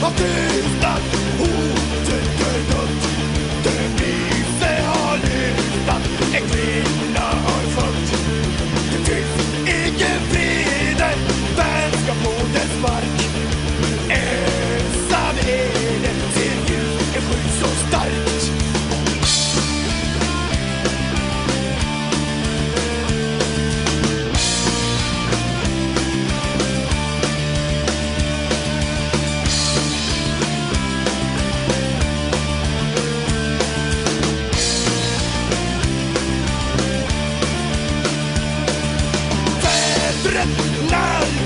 har Now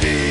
be